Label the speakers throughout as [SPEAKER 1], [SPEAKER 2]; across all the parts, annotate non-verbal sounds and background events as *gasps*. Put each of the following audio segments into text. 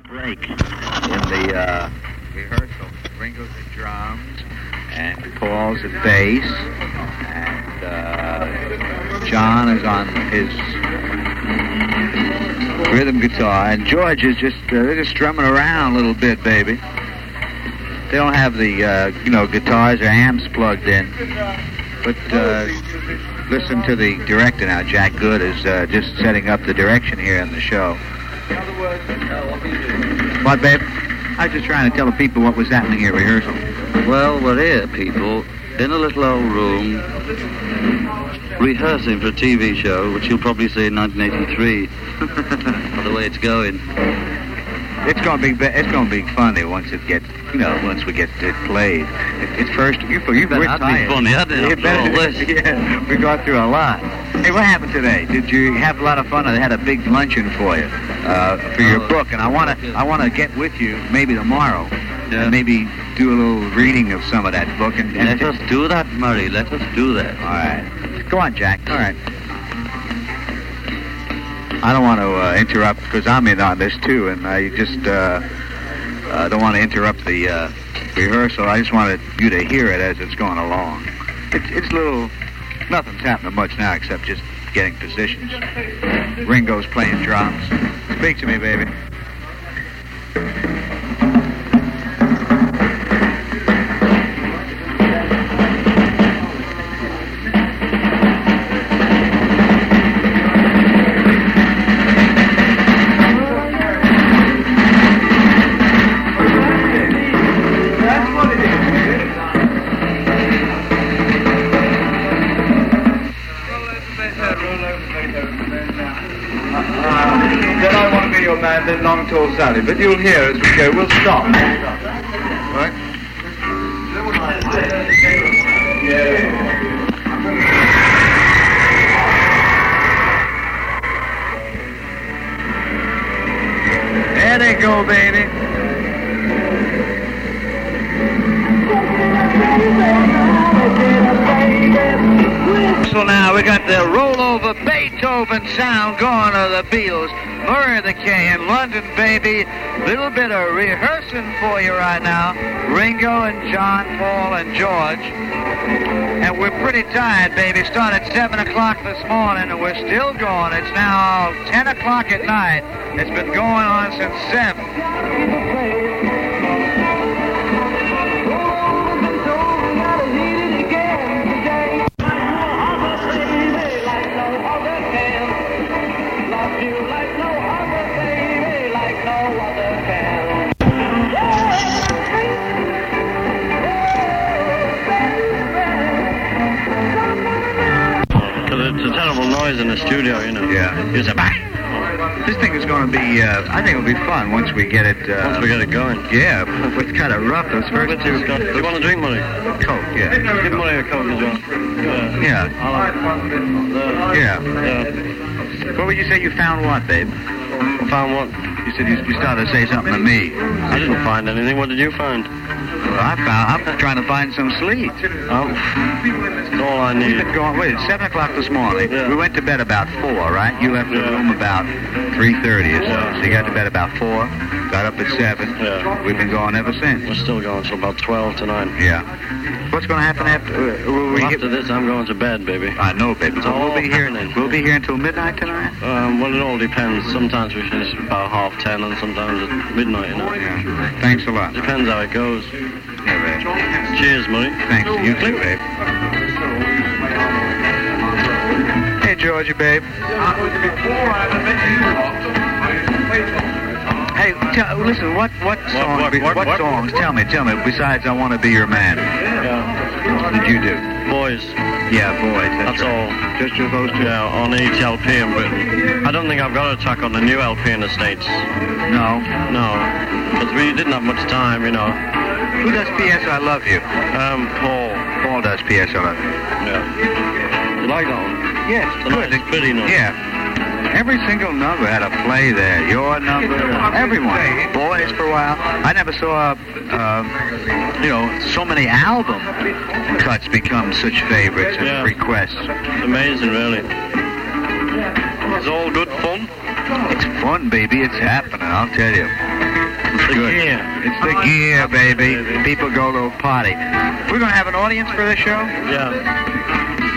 [SPEAKER 1] break in the uh, rehearsal. Ringo's at drums, and Paul's at bass, and uh, John is on his rhythm guitar, and George is just uh, they're just strumming around a little bit, baby. They don't have the uh, you know guitars or amps plugged in, but uh, listen to the director now. Jack Good is uh, just setting up the direction here in the show. What, babe? I was just trying to tell the people what was happening here at rehearsal.
[SPEAKER 2] Well, we're here, people, in a little old room, rehearsing for a TV show, which you'll probably see in 1983. *laughs* by the way it's going.
[SPEAKER 1] It's gonna be be- it's gonna be funny once it gets you know once we get it played. It's first you you
[SPEAKER 2] Better
[SPEAKER 1] we're
[SPEAKER 2] not be
[SPEAKER 1] tired.
[SPEAKER 2] funny, I didn't
[SPEAKER 1] It
[SPEAKER 2] after
[SPEAKER 1] better-
[SPEAKER 2] all this. *laughs*
[SPEAKER 1] yeah, we got through a lot. Hey, what happened today? Did you have a lot of fun? I had a big luncheon for you uh, for your book, and I wanna. I wanna get with you maybe tomorrow.
[SPEAKER 2] Yeah.
[SPEAKER 1] And maybe do a little reading of some of that book and, and
[SPEAKER 2] Let us do that, Murray. Let us do that.
[SPEAKER 1] all right. Go on, Jack. All right. I don't want to uh, interrupt because I'm in on this too, and I just uh, uh, don't want to interrupt the uh, rehearsal. I just wanted you to hear it as it's going along. It's, it's little, nothing's happening much now except just getting positions. Ringo's playing drums. Speak to me, baby. I want to be your man, then Long Tall Sally. But you'll hear as we go. We'll stop. Right? There they go, baby. So now we got the Roll Over Beethoven sound going of the Beatles. Murray the K in London, baby. Little bit of rehearsing for you right now. Ringo and John, Paul and George. And we're pretty tired, baby. Started 7 o'clock this morning and we're still going. It's now 10 o'clock at night. It's been going on since 7. Yeah.
[SPEAKER 2] A bang.
[SPEAKER 1] This thing is going to be, uh, I think it'll be fun once we get it. Uh,
[SPEAKER 2] Once we get it going.
[SPEAKER 1] Yeah, it's kind of rough those first two.
[SPEAKER 2] Do you want to drink money?
[SPEAKER 1] Coke, yeah.
[SPEAKER 2] Give money a coke as well. Yeah.
[SPEAKER 1] Yeah,
[SPEAKER 2] I'll
[SPEAKER 1] yeah.
[SPEAKER 2] yeah.
[SPEAKER 1] What would you say you found what, babe?
[SPEAKER 2] Found what?
[SPEAKER 1] You said you, you started to say something to me.
[SPEAKER 2] I didn't find anything. What did you find?
[SPEAKER 1] Well, I found, I'm trying to find some sleep.
[SPEAKER 2] Oh, all I
[SPEAKER 1] We've
[SPEAKER 2] need.
[SPEAKER 1] been going, wait, 7 o'clock this morning.
[SPEAKER 2] Yeah.
[SPEAKER 1] We went to bed about 4, right? You left the
[SPEAKER 2] Yeah.
[SPEAKER 1] room about 3.30 or so.
[SPEAKER 2] Yeah.
[SPEAKER 1] So you got to bed about 4, got up at 7.
[SPEAKER 2] Yeah.
[SPEAKER 1] We've been going ever since.
[SPEAKER 2] We're still going till about 12 tonight.
[SPEAKER 1] Yeah. What's going to happen after? Uh, will we
[SPEAKER 2] Well, after this, I'm going to bed, baby.
[SPEAKER 1] I know, baby. So we'll be here.
[SPEAKER 2] happening.
[SPEAKER 1] We'll be here until midnight tonight.
[SPEAKER 2] Um, well, it all depends. Sometimes we finish about half ten, and sometimes at midnight. You know,
[SPEAKER 1] Yeah. Thanks a lot.
[SPEAKER 2] depends how it goes.
[SPEAKER 1] Yeah, babe.
[SPEAKER 2] Cheers, money.
[SPEAKER 1] Thanks. You too, babe. Hey, Georgia, babe. Hey, tell, listen. What what songs?
[SPEAKER 2] what-
[SPEAKER 1] be-
[SPEAKER 2] what- what?
[SPEAKER 1] songs? Tell me, tell me. Besides, I want to be your man.
[SPEAKER 2] Yeah,
[SPEAKER 1] What did you do?
[SPEAKER 2] boys.
[SPEAKER 1] Yeah, boys. That's,
[SPEAKER 2] That's
[SPEAKER 1] right.
[SPEAKER 2] all.
[SPEAKER 1] Just your those two.
[SPEAKER 2] Yeah, on each LP in Britain. I don't think I've got a track on the new LP in the States.
[SPEAKER 1] No.
[SPEAKER 2] No, because we didn't have much time, you know.
[SPEAKER 1] Who does P.S. I Love You?
[SPEAKER 2] Um, Paul.
[SPEAKER 1] Paul does P.S. I Love You.
[SPEAKER 2] Yeah. You like that one?
[SPEAKER 1] Yes,
[SPEAKER 2] It's a nice, pretty note.
[SPEAKER 1] Yeah. Every single number had a play there. Your number, everyone. Boys for a while. I never saw, uh, you know, so many album cuts become such favorites and
[SPEAKER 2] Yeah.
[SPEAKER 1] requests.
[SPEAKER 2] It's amazing, really. It's all good fun.
[SPEAKER 1] It's fun, baby. It's happening, I'll tell you.
[SPEAKER 2] It's the
[SPEAKER 1] Good.
[SPEAKER 2] gear.
[SPEAKER 1] It's the gear, baby. People go to a party. We're going to have an audience for this show?
[SPEAKER 2] Yeah.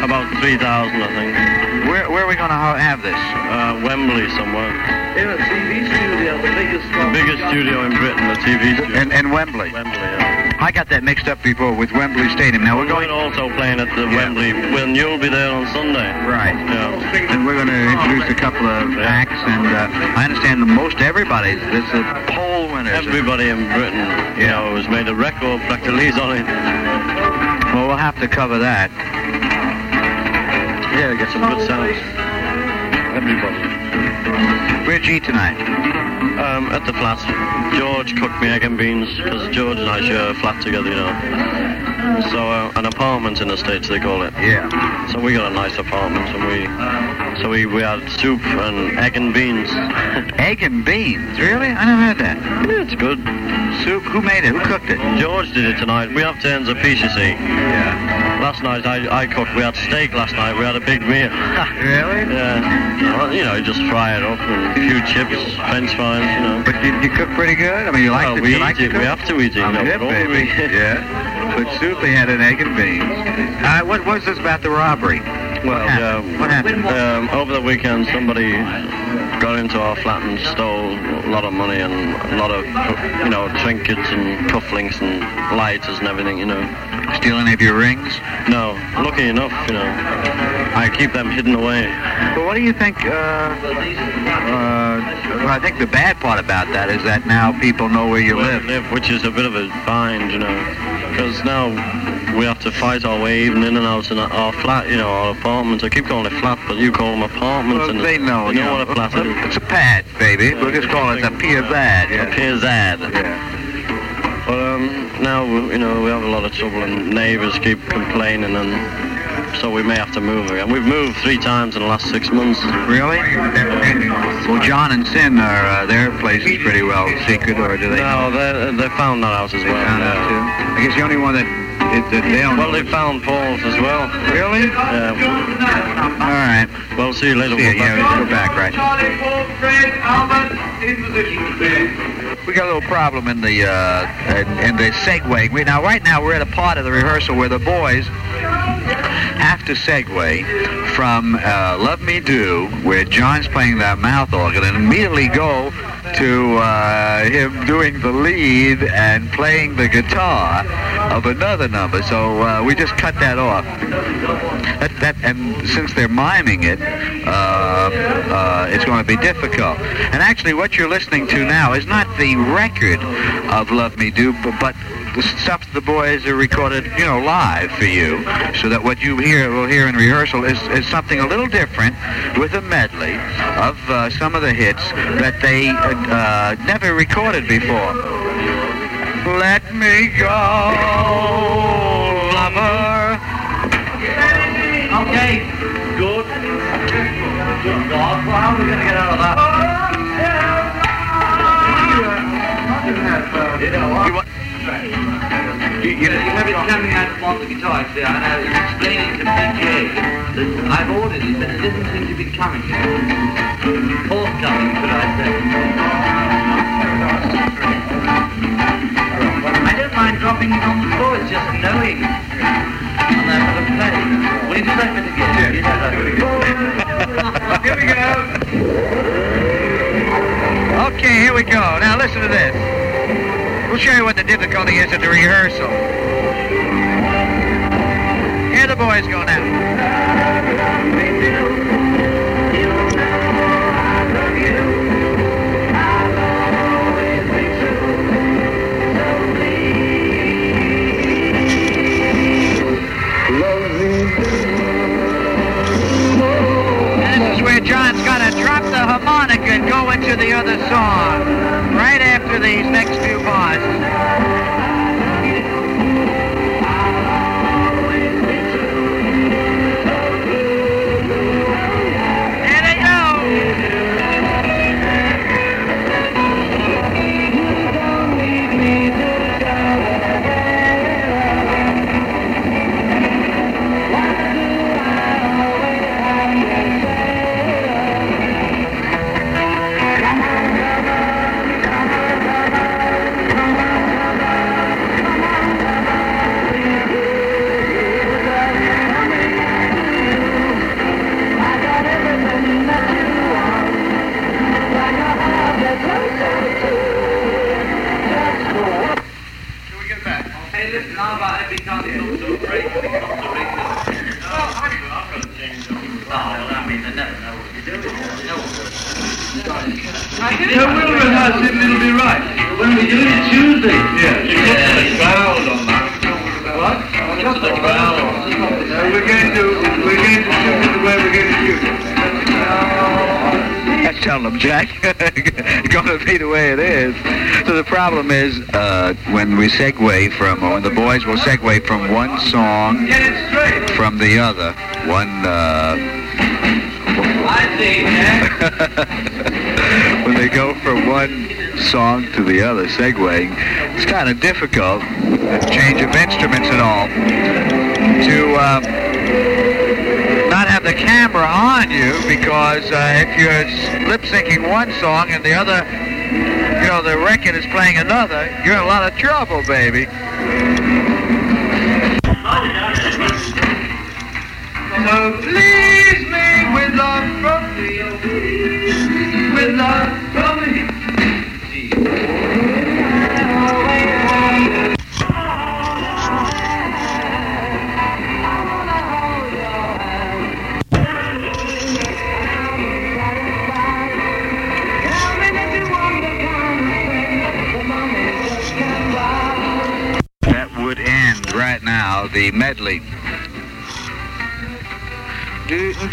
[SPEAKER 2] About 3,000, I think.
[SPEAKER 1] Where, where are we going to have this?
[SPEAKER 2] Uh, Wembley somewhere.
[SPEAKER 3] In a TV studio, the biggest
[SPEAKER 2] The
[SPEAKER 3] one.
[SPEAKER 2] biggest studio in Britain, the TV studio.
[SPEAKER 1] In, in Wembley.
[SPEAKER 2] Wembley, yeah.
[SPEAKER 1] I got that mixed up before with Wembley Stadium. Now we're
[SPEAKER 2] We're
[SPEAKER 1] going...
[SPEAKER 2] also playing at the
[SPEAKER 1] Yeah.
[SPEAKER 2] Wembley when you'll be there on Sunday.
[SPEAKER 1] Right.
[SPEAKER 2] Yeah.
[SPEAKER 1] And we're going to introduce a couple of acts, and uh, I understand that most everybody, there's a poll winners.
[SPEAKER 2] Everybody in Britain, you
[SPEAKER 1] Yeah.
[SPEAKER 2] know, has made a record practically on it.
[SPEAKER 1] Well, we'll have to cover that.
[SPEAKER 2] Yeah, get some good sounds. Everybody.
[SPEAKER 1] Where'd you eat tonight?
[SPEAKER 2] Um, at the flat, George cooked me egg and beans because George and I share a flat together, you know. So uh, an apartment in the states they call it.
[SPEAKER 1] Yeah.
[SPEAKER 2] So we got a nice apartment, and we so we, we had soup and egg and beans. *laughs*
[SPEAKER 1] Egg and beans? Really? I never had that.
[SPEAKER 2] yeah, it's good.
[SPEAKER 1] Soup? Who made it? Who cooked it?
[SPEAKER 2] George did it tonight. We have turns of piece, you see.
[SPEAKER 1] Yeah.
[SPEAKER 2] Last night I, I cooked. We had steak last night. We had a big meal. *laughs*
[SPEAKER 1] Really?
[SPEAKER 2] yeah. Well, you know, just fry it up and a few chips, French fries, you know.
[SPEAKER 1] But you, you cook pretty good? I mean, you like
[SPEAKER 2] Well,
[SPEAKER 1] to,
[SPEAKER 2] we
[SPEAKER 1] you like to
[SPEAKER 2] it. We have to eat it. You
[SPEAKER 1] I'm
[SPEAKER 2] know,
[SPEAKER 1] hip, baby.
[SPEAKER 2] we- *laughs*
[SPEAKER 1] yeah. But soup, they had an egg and beans. Uh, what was this about the robbery?
[SPEAKER 2] Well,
[SPEAKER 1] what happened?
[SPEAKER 2] yeah.
[SPEAKER 1] What happened?
[SPEAKER 2] Um, over the weekend, somebody got into our flat and stole a lot of money and a lot of, you know, trinkets and cufflinks and lighters and everything, you know.
[SPEAKER 1] Steal any of your rings?
[SPEAKER 2] No, lucky enough, you know, I keep them hidden away.
[SPEAKER 1] Well, what do you think? Uh, uh, I think the bad part about that is that now people know where you
[SPEAKER 2] Where
[SPEAKER 1] live.
[SPEAKER 2] live, which is a bit of a bind, you know, because now we have to fight our way even in and out in our flat, you know, our apartments. I keep calling it flat, but you call them apartments.
[SPEAKER 1] Well,
[SPEAKER 2] and
[SPEAKER 1] they know.
[SPEAKER 2] They
[SPEAKER 1] you
[SPEAKER 2] know what a flat is.
[SPEAKER 1] It's a pad, baby. We'll just call it a piazad. Yeah.
[SPEAKER 2] Appears ad.
[SPEAKER 1] Yeah.
[SPEAKER 2] But um, now, you know, we have a lot of trouble and neighbours keep complaining and so we may have to move again. We've moved three times in the last six months.
[SPEAKER 1] Really? Well, John and Cyn are uh, their place is pretty well secret, or do they?
[SPEAKER 2] No, they, they found that house as
[SPEAKER 1] They
[SPEAKER 2] well. yeah.
[SPEAKER 1] too. I guess the only one that, it, that they.
[SPEAKER 2] Well, they found Paul's as well.
[SPEAKER 1] Really?
[SPEAKER 2] Yeah.
[SPEAKER 1] All right.
[SPEAKER 2] Well, see you later.
[SPEAKER 1] See ya,
[SPEAKER 2] We'll
[SPEAKER 1] yeah,
[SPEAKER 2] back-
[SPEAKER 1] let's go back, right?
[SPEAKER 3] Charlie Paul, Fred, Albert, in position, please.
[SPEAKER 1] We got a little problem in the uh, in, in the segue. We, now, right now, we're at a part of the rehearsal where the boys have to segue from uh, "Love Me Do," where John's playing that mouth organ, and immediately go to uh, him doing the lead and playing the guitar of another number. So uh, we just cut that off. That, that, and since they're miming it, uh, uh, it's going to be difficult. And actually, what you're listening to now is not the record of "Love Me Do," but, but the stuff the boys are recorded, you know, live for you, so that what you hear will hear in rehearsal is, is something a little different, with a medley of uh, some of the hits that they uh, never recorded before. Let me go, lover.
[SPEAKER 3] Okay, good. Good well, how are we going to get out of that? You know?
[SPEAKER 1] You You,
[SPEAKER 3] have it coming out on the guitar, see, and I was explaining to PJ that I've ordered it, but it doesn't seem to be coming. Forthcoming, could I say. I don't mind dropping it on the floor, it's just knowing. And I'm going to play. Will you do that bit again? You know that bit *laughs* again. Here we go.
[SPEAKER 1] Okay, here we go. Now listen to this. We'll show you what the difficulty is at the rehearsal. Here the boys go now.
[SPEAKER 4] That's telling them, Jack. *laughs* going to be the way it is. So the problem is uh, when we segue from, when the boys will segue from one song
[SPEAKER 3] Get it straight.
[SPEAKER 4] from the other, one uh,
[SPEAKER 3] I see, Jack. *laughs*
[SPEAKER 4] when they go from one song to the other, segueing, it's kind of difficult, change of instruments and all, camera on you because uh, if you're lip syncing one song and the other, you know, the record is playing another, you're in a lot of trouble, baby.
[SPEAKER 3] So please me with love from. With love
[SPEAKER 4] the medley. this is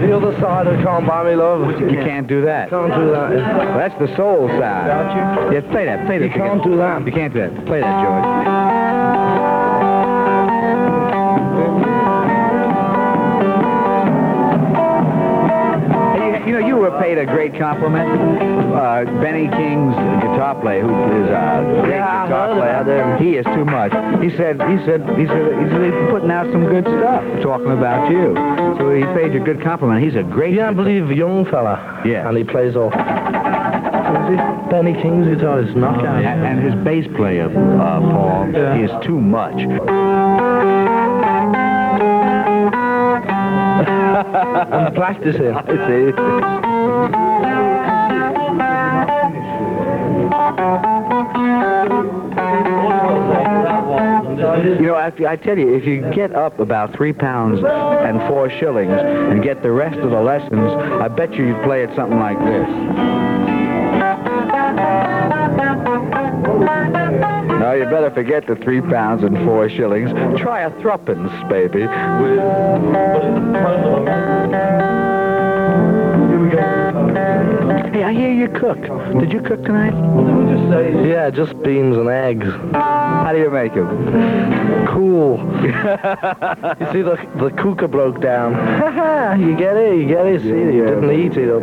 [SPEAKER 4] The
[SPEAKER 5] other side of Can't Buy Me Love.
[SPEAKER 1] You can't do that.
[SPEAKER 5] Can't do that.
[SPEAKER 1] Well, that's the soul side. Yeah, play that. Play that.
[SPEAKER 5] You can't do that.
[SPEAKER 1] You can't do that. Play that, George. Were paid a great compliment. Uh, Benny King's guitar player, who is a great
[SPEAKER 5] Yeah,
[SPEAKER 1] guitar player,
[SPEAKER 5] about
[SPEAKER 1] he is too much. He said, he said, he said, he said, he's putting out some good stuff, talking about you. So he paid you a good compliment. He's a great.
[SPEAKER 5] Yeah, I believe a young fella.
[SPEAKER 1] Yeah.
[SPEAKER 5] And he plays off. Is it Benny King's guitar is knockout.
[SPEAKER 1] And, and his bass player, uh, Paul,
[SPEAKER 5] Yeah.
[SPEAKER 1] is too much. *laughs*
[SPEAKER 5] I'm practicing. *laughs*
[SPEAKER 1] I know, I, I tell you, if you get up about three pounds and four shillings and get the rest of the lessons, I bet you you'd play it something like this. No, you better forget the three pounds and four shillings. Try a threepence, baby. Hey, I hear you cook. Did you cook tonight?
[SPEAKER 5] Yeah, just beans and eggs.
[SPEAKER 1] How do you make them?
[SPEAKER 5] Cool. *laughs* you see, the the cooker broke down. *laughs* you get it, you get it. See, you didn't eat it up.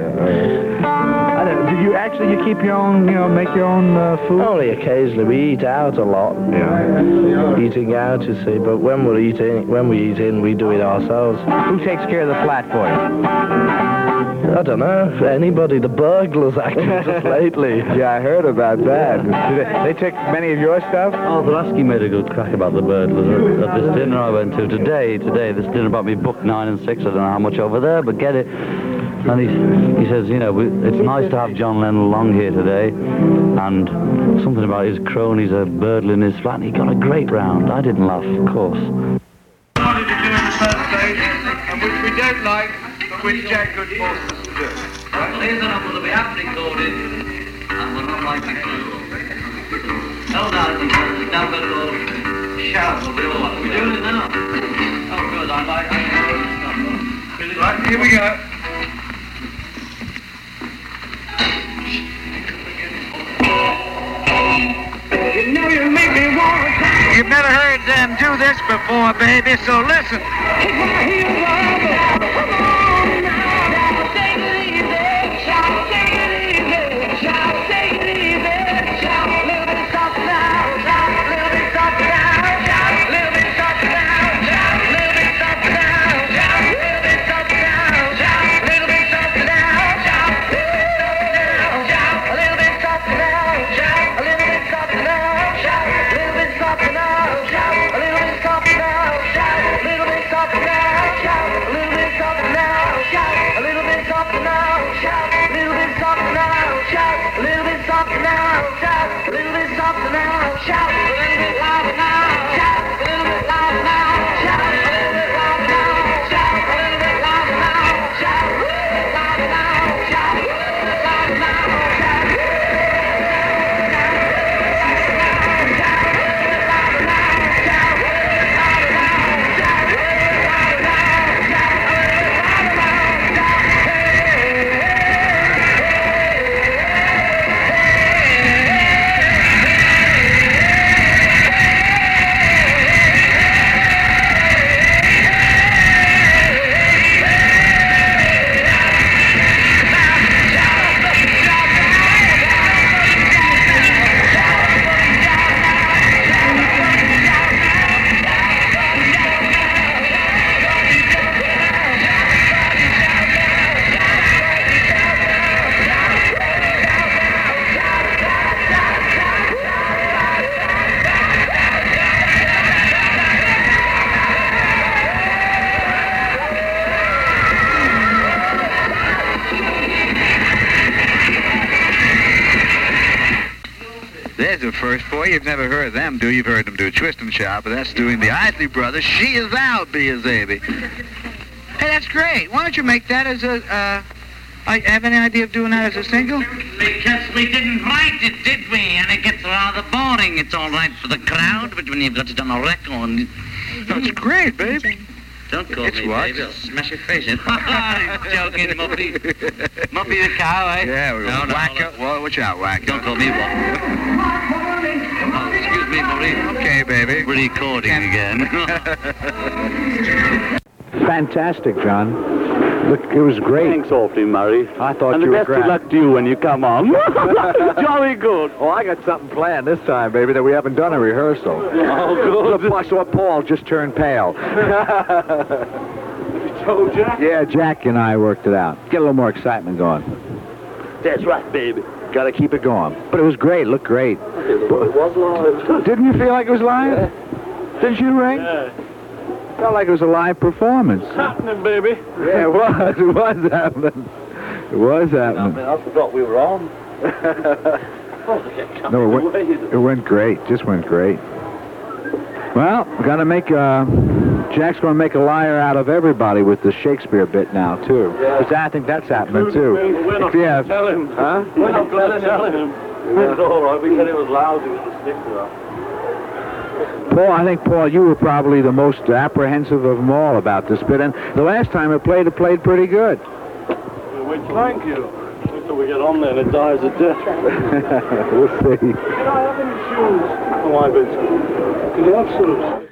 [SPEAKER 1] I don't, did you actually you keep your own, you know, make your own uh, food?
[SPEAKER 5] Only occasionally. We eat out a lot.
[SPEAKER 1] Yeah.
[SPEAKER 5] Eating out, you see. But when we're eating, when we eat in, we do it ourselves.
[SPEAKER 1] Who takes care of the flat for you?
[SPEAKER 5] I don't know. Anybody, the burglars *laughs* actually just lately.
[SPEAKER 1] Yeah, I heard about that. Did they, they took many of your stuff?
[SPEAKER 6] Oh, Brasky made a good crack about the burglars at, at this dinner I went to today. Today, this dinner about me book nine and six. I don't know how much over there, but get it. And he, he says, you know, we, it's nice to have John Lennon along here today. And something about his cronies are burgling his flat. And he got a great round. I didn't laugh, of course.
[SPEAKER 3] wanted to do in the first place, and which we don't like, but which Jack could force us to do.
[SPEAKER 2] Please and will be aptly recorded and will not likely to. No doubt the down the road shout will be all. We're doing it now. Oh, good. I like I like this stuff.
[SPEAKER 3] Right, here we go.
[SPEAKER 4] You've never heard them do this before, baby, so listen.
[SPEAKER 7] Shout
[SPEAKER 1] There's a first for you. You've never heard them do. You've heard them do a Twist and Shout, but that's doing the Isley Brothers. She is out, be a baby. Hey, that's great. Why don't you make that as a, uh, I have any idea of doing that as a single?
[SPEAKER 6] Because we didn't write it, did we? And it gets rather boring. It's all right for the crowd, but when you've got it on a record,
[SPEAKER 1] That's great, baby.
[SPEAKER 6] Don't call
[SPEAKER 1] It's
[SPEAKER 6] me
[SPEAKER 1] what?
[SPEAKER 6] baby. I'll smash your face in. *laughs* He's joking, Muffy. Muffy the cow, eh?
[SPEAKER 1] Yeah, we're
[SPEAKER 6] No,
[SPEAKER 1] going
[SPEAKER 6] no,
[SPEAKER 1] Wacko. Well, watch out, Wacko.
[SPEAKER 6] Don't call me one. Oh, excuse me, Maureen.
[SPEAKER 1] Okay, baby.
[SPEAKER 6] Recording again. *laughs*
[SPEAKER 8] Fantastic, John. Look, it was great.
[SPEAKER 9] Thanks awfully, Murray.
[SPEAKER 8] I thought
[SPEAKER 9] and
[SPEAKER 8] you were
[SPEAKER 9] best
[SPEAKER 8] grand.
[SPEAKER 9] of luck to you when you come on. *laughs* Jolly good.
[SPEAKER 8] Oh, I got something planned this time, baby, that we haven't done a rehearsal. *laughs*
[SPEAKER 9] Oh, good.
[SPEAKER 8] I saw Paul just turn pale. *laughs*
[SPEAKER 9] told you.
[SPEAKER 8] Yeah, Jack and I worked it out. Get a little more excitement going.
[SPEAKER 9] That's right, baby.
[SPEAKER 8] Got to keep it going. But it was great. Looked great.
[SPEAKER 9] It was live.
[SPEAKER 8] Didn't you feel like it was live? Didn't you, Ray?
[SPEAKER 9] Yeah.
[SPEAKER 8] Felt like it was a live performance.
[SPEAKER 9] It's Happening, baby.
[SPEAKER 8] Yeah, it was. *laughs* It was happening. It was happening.
[SPEAKER 9] I
[SPEAKER 8] happening.
[SPEAKER 9] mean, I forgot we were on. *laughs*
[SPEAKER 8] No, it went, it went great. Just went great. Well, we got to make. Uh, Jack's going to make a liar out of everybody with the Shakespeare bit now too.
[SPEAKER 9] Yeah.
[SPEAKER 8] 'Cause I think that's happening too.
[SPEAKER 9] We're not
[SPEAKER 8] If you
[SPEAKER 9] gonna tell him.
[SPEAKER 8] Huh?
[SPEAKER 9] We're not going to tell him. *laughs* It's all right. We said it was lousy with the stick to that.
[SPEAKER 8] Paul, I think Paul, you were probably the most apprehensive of them all about this bit, and the last time it played, it played pretty good.
[SPEAKER 9] We thank you. Until we get on there and it dies a death. *laughs*
[SPEAKER 8] we'll see.
[SPEAKER 9] Can I have any shoes for my bit? Can you have shoes?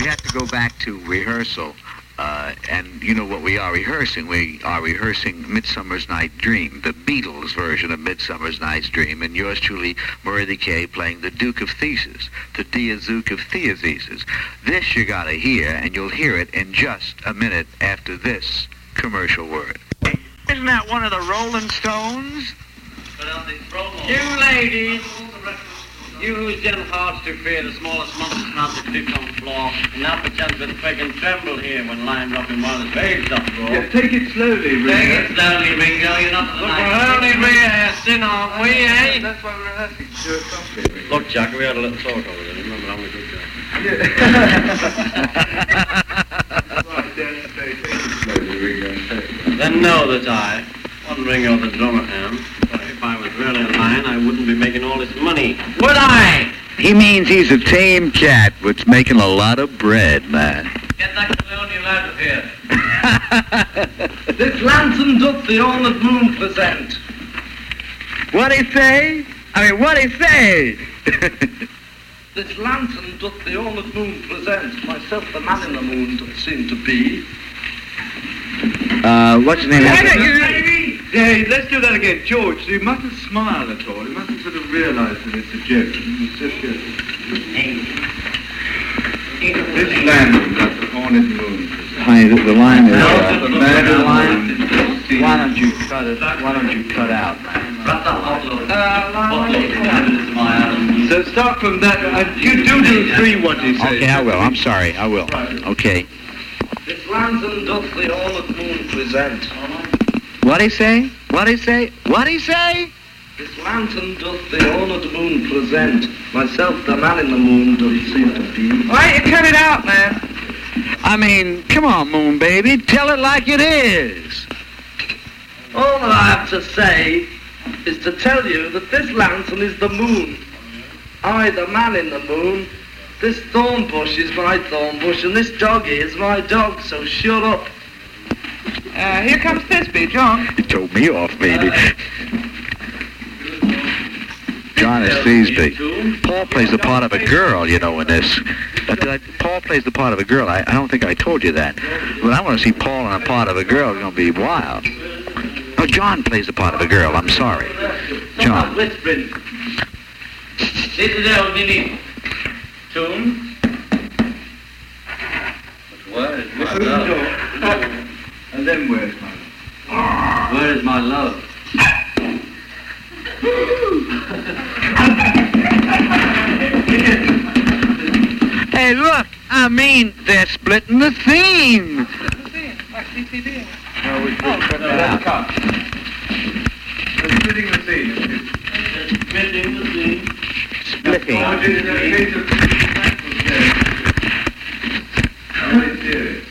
[SPEAKER 1] We have to go back to rehearsal. Uh, and you know what we are rehearsing? We are rehearsing Midsummer's Night Dream, the Beatles version of Midsummer's Night's Dream, and yours truly, Murray the K, playing the Duke of Theseus, the Diazook of Theozeus. This you gotta hear, and you'll hear it in just a minute after this commercial word. Isn't that one of the Rolling Stones?
[SPEAKER 6] You ladies, you whose gentle hearts do fear the smallest monsters not to creep on the floor, and now perchance with quake and tremble here when lying rocking while the waves uproar.
[SPEAKER 3] Yeah, take it slowly, Ringo.
[SPEAKER 6] Take it slowly, Ringo, you're not the
[SPEAKER 3] Look,
[SPEAKER 6] night.
[SPEAKER 3] we're
[SPEAKER 6] only rehearsing, aren't we, eh?
[SPEAKER 3] That's why we're rehearsing. Do it.
[SPEAKER 2] Look, Jack, we had a little talk over there. Remember, I'm a good guy.
[SPEAKER 3] Right, *laughs* then, take it slowly, Ringo.
[SPEAKER 2] Then know that I, one Ringo the drummer am, but if I was really a lion, I wouldn't be making all this money.
[SPEAKER 6] Would I?
[SPEAKER 1] He means he's a tame cat that's making a lot of bread, man.
[SPEAKER 6] Get that colonial out of here. *laughs*
[SPEAKER 3] This lantern doth the honoured moon present.
[SPEAKER 1] What'd he say? I mean, what'd he say? *laughs*
[SPEAKER 3] This lantern doth the honoured moon present. Myself the man in the moon doth seem to be.
[SPEAKER 1] uh, what's his name?
[SPEAKER 3] Yeah, let's do that again. George, you mustn't smile at all. You mustn't sort of realise that it's a joke. It's just a... This lantern doth the honoured moon present.
[SPEAKER 1] Hi, the, the line is.
[SPEAKER 3] No, the man the moon.
[SPEAKER 1] Why don't you cut it? Why don't you cut out?
[SPEAKER 3] So start from that. Uh, you do do three what he says.
[SPEAKER 1] Okay, I will. I'm sorry. I will. Okay.
[SPEAKER 3] This lantern doth the honoured moon present.
[SPEAKER 1] What'd he say? What'd he say? What'd he say?
[SPEAKER 4] This lantern doth the honoured moon present. Myself, the man in the moon, doth seem to be.
[SPEAKER 10] Why don't you cut it out, man? I mean, come on, Moon Baby. Tell it like it is.
[SPEAKER 4] All that I have to say is to tell you that this lantern is the moon. I, the man in the moon. This thorn bush is my thorn bush, and this doggy is my dog, so shut up.
[SPEAKER 10] Uh, here comes Thisby, John.
[SPEAKER 1] You told me off, baby. John is Thisby. Paul plays the part of a girl, you know, in this. But I, Paul plays the part of a girl. I, I don't think I told you that. But I want to see Paul in a part of a girl. It's going to be wild. No, John plays the part of a girl. I'm sorry. John.
[SPEAKER 6] Whispering. This is our mini tune. But where is my love?
[SPEAKER 3] And then where's my love?
[SPEAKER 6] Where is my love?
[SPEAKER 10] Hey, look. I mean, they're splitting the oh, theme.
[SPEAKER 3] No, we oh, cut that out. They're splitting the scene.
[SPEAKER 6] Splitting the scene.
[SPEAKER 10] Splitting.
[SPEAKER 3] Oh, it is a case of Very serious.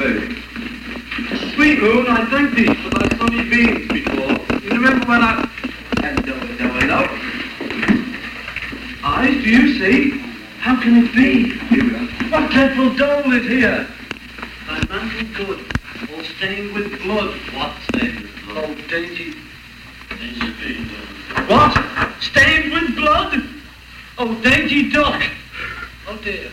[SPEAKER 4] Sweet moon, I thank thee for thy sunny beams before. You remember when I... And do it, do it, no. Eyes, do you see? How can it be? What dreadful dole is here?
[SPEAKER 6] Thy mantle good, all stained with blood. What stained with blood?
[SPEAKER 4] Oh, dainty...
[SPEAKER 6] Dainty bean.
[SPEAKER 4] What? Stained with blood? Oh, dainty duck. Oh, dear.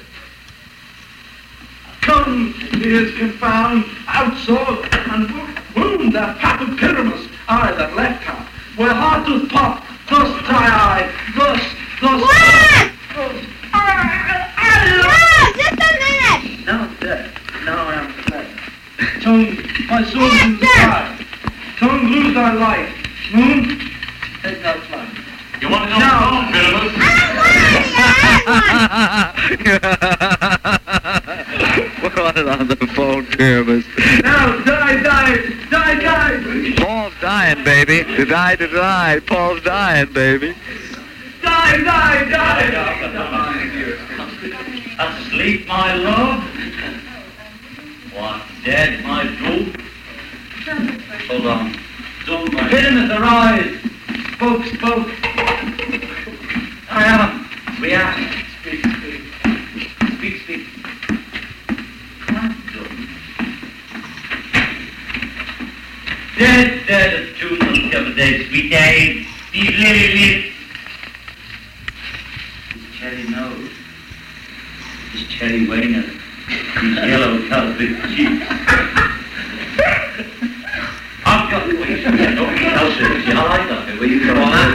[SPEAKER 4] Come, ears confound, outsword, and wound that papa Pyramus, I that left her, where heart doth pop, thus tie I, thus, thus...
[SPEAKER 11] What? Ah, just a minute.
[SPEAKER 4] Now I'm dead, now I am fled. Tongue, my sword is in the sky. Tongue, lose thy light. Moon, take thy flight.
[SPEAKER 6] You want to go
[SPEAKER 4] No.
[SPEAKER 6] home, Pyramus? *laughs*
[SPEAKER 1] What on the phone, Pyramus?
[SPEAKER 4] Now, die, die, die, die,
[SPEAKER 1] Paul's dying, baby. To die, to die. Paul's dying, baby.
[SPEAKER 4] die, die, die, die.
[SPEAKER 6] Asleep, my love? What, dead, my droop? Hold on. Don't mind.
[SPEAKER 4] Pyramus, arise. Spoke, spoke. I am. We are. Speak, speak. Speak, speak.
[SPEAKER 6] Dead, dead as two months the other day, sweet days. These lily lips. His cherry nose. His cherry wiener. His yellow velvet cheeks. I've got wait, don't be selfish. I like that. Where you go on that?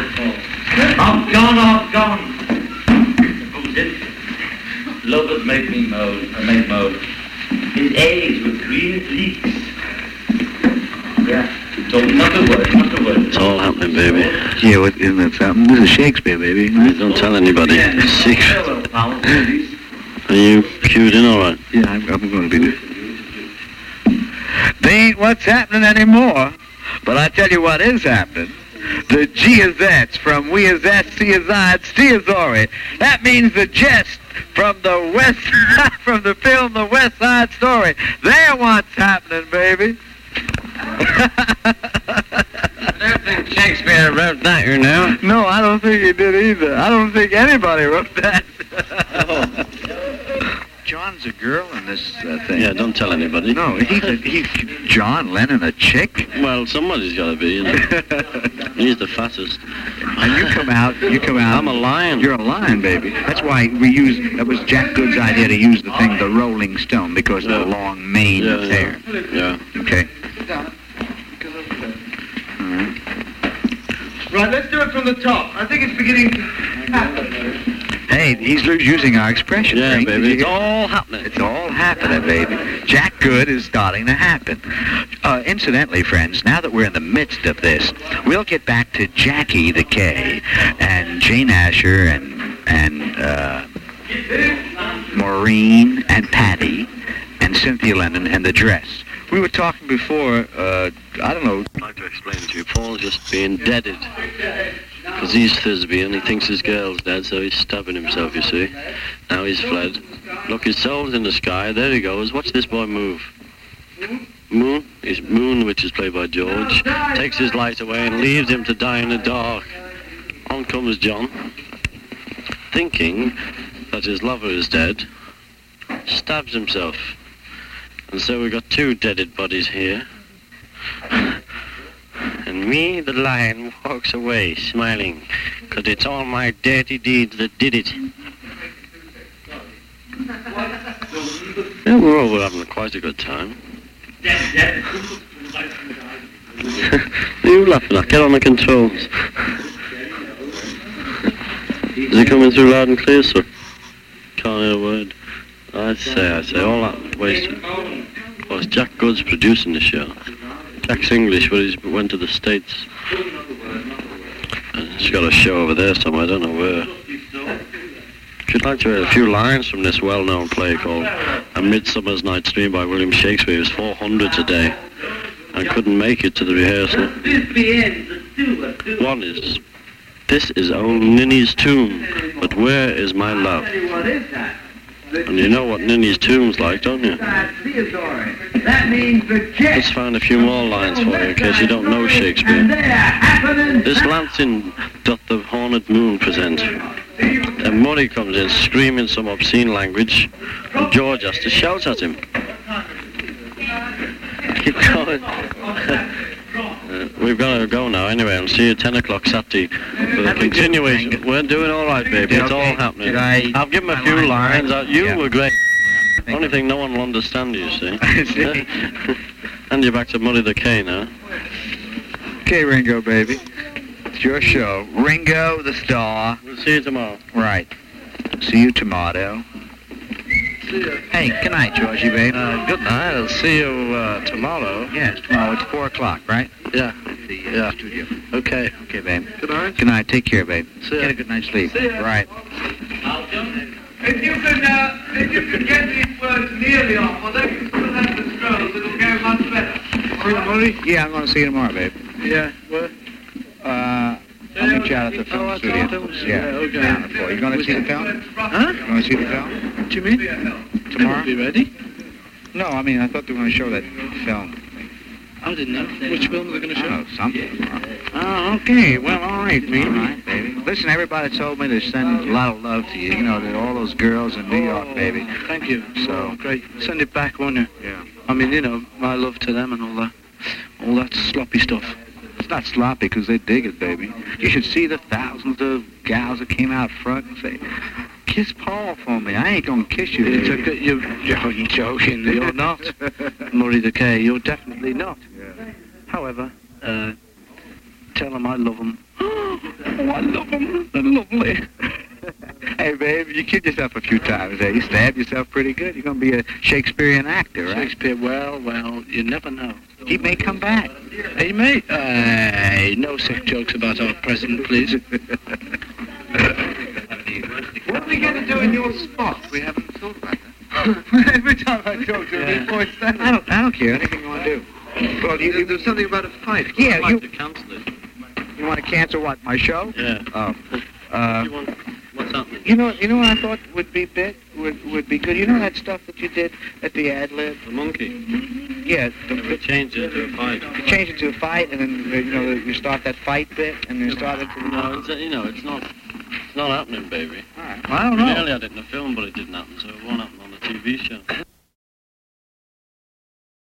[SPEAKER 6] I'm gone, I'm gone. Who's it? Love has made me moan, uh, made moan. His age with green leaks. Yeah. Don't, not a word, not a word.
[SPEAKER 2] It's all happening, baby.
[SPEAKER 1] Yeah, what, isn't that something? This is Shakespeare, baby.
[SPEAKER 2] Don't tell anybody. Secret.
[SPEAKER 6] hello, pal, ladies.
[SPEAKER 2] Are you cued in all right?
[SPEAKER 1] Yeah, I'm, I'm going to be there. They ain't what's happening anymore. But I tell you what is happening. The Giazettes from We Is That, C Is I, C Is Ori. That means the jest from the West *laughs* from the film The West Side Story. They're what's happening, baby. *laughs*
[SPEAKER 2] I don't think Shakespeare wrote that, you know.
[SPEAKER 1] No, I don't think he did either. I don't think anybody wrote that. *laughs* John's a girl in this uh, thing.
[SPEAKER 2] Yeah, don't tell anybody.
[SPEAKER 1] No, he's a, he's John Lennon, a chick.
[SPEAKER 2] Well, somebody's got to be, you know. *laughs* He's the fattest.
[SPEAKER 1] And you come out, you come out.
[SPEAKER 2] I'm a lion.
[SPEAKER 1] You're a lion, baby. That's why we use. That was Jack Good's idea to use the thing, the Rolling Stone, because of the long mane
[SPEAKER 2] Yeah,
[SPEAKER 1] of
[SPEAKER 2] yeah.
[SPEAKER 1] hair.
[SPEAKER 2] Yeah.
[SPEAKER 1] Okay.
[SPEAKER 4] Sit down. Because of the-
[SPEAKER 1] All right.
[SPEAKER 4] Right, let's do it from the top. I think it's beginning to happen.
[SPEAKER 1] Hey, he's using our expression.
[SPEAKER 2] Yeah,
[SPEAKER 1] Frank. Did
[SPEAKER 2] baby. It's all happening.
[SPEAKER 1] It's all happening, baby. Jack Good is starting to happen. Uh, incidentally, friends, now that we're in the midst of this, we'll get back to Jackie the K and Jane Asher and and uh, Maureen and Pattie and Cynthia Lennon and the dress. We were talking before. Uh, I don't know.
[SPEAKER 2] I'd like to explain to you. Paul's just being deaded. Because he's Thisbe and he thinks his girl's dead, so he's stabbing himself, you see. Now he's fled. Look, his soul's in the sky. There he goes. Watch this boy move. Moon, his Moon, which is played by George, takes his light away and leaves him to die in the dark. On comes John, thinking that his lover is dead, stabs himself. And so we've got two deaded bodies here. And me, the lion, walks away smiling, 'cause it's all my dirty deeds that did it. Yeah, we're all having quite a good time. *laughs* you laughing? Get on the controls. Is it coming through loud and clear, sir? Can't hear a word. I say, I say, all that waste. Of course, Jack Good's producing the show. Jack's English, but he went to the States. And He's got a show over there somewhere, I don't know where. If you'd like to hear a few lines from this well-known play called A Midsummer's Night's Dream by William Shakespeare, it was 400 today. and couldn't make it to the rehearsal. One is, this is old Ninny's tomb, but where is my love?
[SPEAKER 3] What is that?
[SPEAKER 2] And you know what Ninny's tomb's like, don't you?
[SPEAKER 3] That means the jet.
[SPEAKER 2] Let's find a few more lines for you in case you don't know Shakespeare. This Lansing doth the horned moon present. And Murray comes in screaming some obscene language. And George has to shout at him. *laughs* Keep going. We've got to go now anyway. I'll see you at 10 o'clock Saturday for the continuation. We're doing all right, baby. It's all happening. I've given a few lines. Uh, You were great. Only thing no one will understand you, see. *laughs* *laughs* and you're back to Murray the K now.
[SPEAKER 1] Okay, Ringo, baby. It's your show. Ringo the Star.
[SPEAKER 2] We'll see you tomorrow.
[SPEAKER 1] Right. See you tomorrow. Hey, good night, Georgie, baby.
[SPEAKER 2] Uh, good night. I'll see you uh, tomorrow.
[SPEAKER 1] Yes, tomorrow. It's 4 o'clock, right?
[SPEAKER 2] Yeah.
[SPEAKER 1] At the uh,
[SPEAKER 2] Yeah.
[SPEAKER 1] studio.
[SPEAKER 2] Okay.
[SPEAKER 1] Okay, babe.
[SPEAKER 2] Good night.
[SPEAKER 1] Good night. Take care, babe.
[SPEAKER 2] See ya.
[SPEAKER 1] Get a good night's sleep.
[SPEAKER 3] See ya.
[SPEAKER 1] Right.
[SPEAKER 3] If you can, uh, if you can get these words nearly off, or they can still have the scrolls, it'll go much better.
[SPEAKER 1] See you, Murray? Yeah, I'm going to see you tomorrow, babe.
[SPEAKER 2] Yeah. Well,
[SPEAKER 1] Uh, I'll meet you out at the film
[SPEAKER 2] Oh,
[SPEAKER 1] studio.
[SPEAKER 2] film studio,
[SPEAKER 1] Yeah,
[SPEAKER 2] okay.
[SPEAKER 1] down the floor. You going to see the film?
[SPEAKER 2] Huh?
[SPEAKER 1] You going to see the film?
[SPEAKER 2] What do you mean?
[SPEAKER 1] Tomorrow?
[SPEAKER 2] Be ready?
[SPEAKER 1] No, I mean, I thought they were going to show that film.
[SPEAKER 2] I didn't know. Which film are they going to show?
[SPEAKER 1] know, something. Oh, okay. Well, all right, baby. All right, baby. Listen, everybody told me to send a lot of love to you. You know, to all those girls in New oh, York, baby.
[SPEAKER 2] Thank you.
[SPEAKER 1] So-
[SPEAKER 2] Oh, great. Send it back, won't you?
[SPEAKER 1] Yeah.
[SPEAKER 2] I mean, you know, my love to them and all that, all that sloppy stuff.
[SPEAKER 1] It's not sloppy because they dig it, baby. You should see the thousands of gals that came out front and say, kiss Paul for me. I ain't going to kiss you,
[SPEAKER 2] It's a
[SPEAKER 1] baby.
[SPEAKER 2] good, you, you're joking. *laughs* You're not. Murray the K, you're definitely not. However, uh, tell them I love them.
[SPEAKER 1] Oh, *gasps* I love them. They're lovely. *laughs* hey, babe, you kid yourself a few times. Eh? You stabbed yourself pretty good. You're going to be a Shakespearean actor, right?
[SPEAKER 2] Shakespeare, well, well, you never know.
[SPEAKER 1] He may come back.
[SPEAKER 2] He may. Hey, no sick jokes about our president, please. *laughs*
[SPEAKER 3] What are we going to do in your spot? We haven't thought about that. *laughs* Every time I talk to
[SPEAKER 2] Yeah.
[SPEAKER 3] him, he that.
[SPEAKER 1] I don't, I don't care. Anything you want to do. Well, you, you,
[SPEAKER 3] There's something about a fight.
[SPEAKER 1] yeah,
[SPEAKER 2] I'd
[SPEAKER 1] you,
[SPEAKER 2] to cancel it.
[SPEAKER 1] you want to cancel what, my show?
[SPEAKER 2] Yeah.
[SPEAKER 1] Oh. Uh,
[SPEAKER 2] You want, what's happening?
[SPEAKER 1] You know, you know what I thought would be big, would would be good. You know that stuff that you did at the ad lib?
[SPEAKER 2] The monkey.
[SPEAKER 1] Yeah, the,
[SPEAKER 2] We changed it to a fight.
[SPEAKER 1] you change it to a fight, and then you know you start that fight bit, and then start it. To,
[SPEAKER 2] No, it's, uh, you know, it's not, it's not happening, baby.
[SPEAKER 1] I don't know.
[SPEAKER 2] nearly had it in the film, but it didn't happen, so it won't happen on the TV show.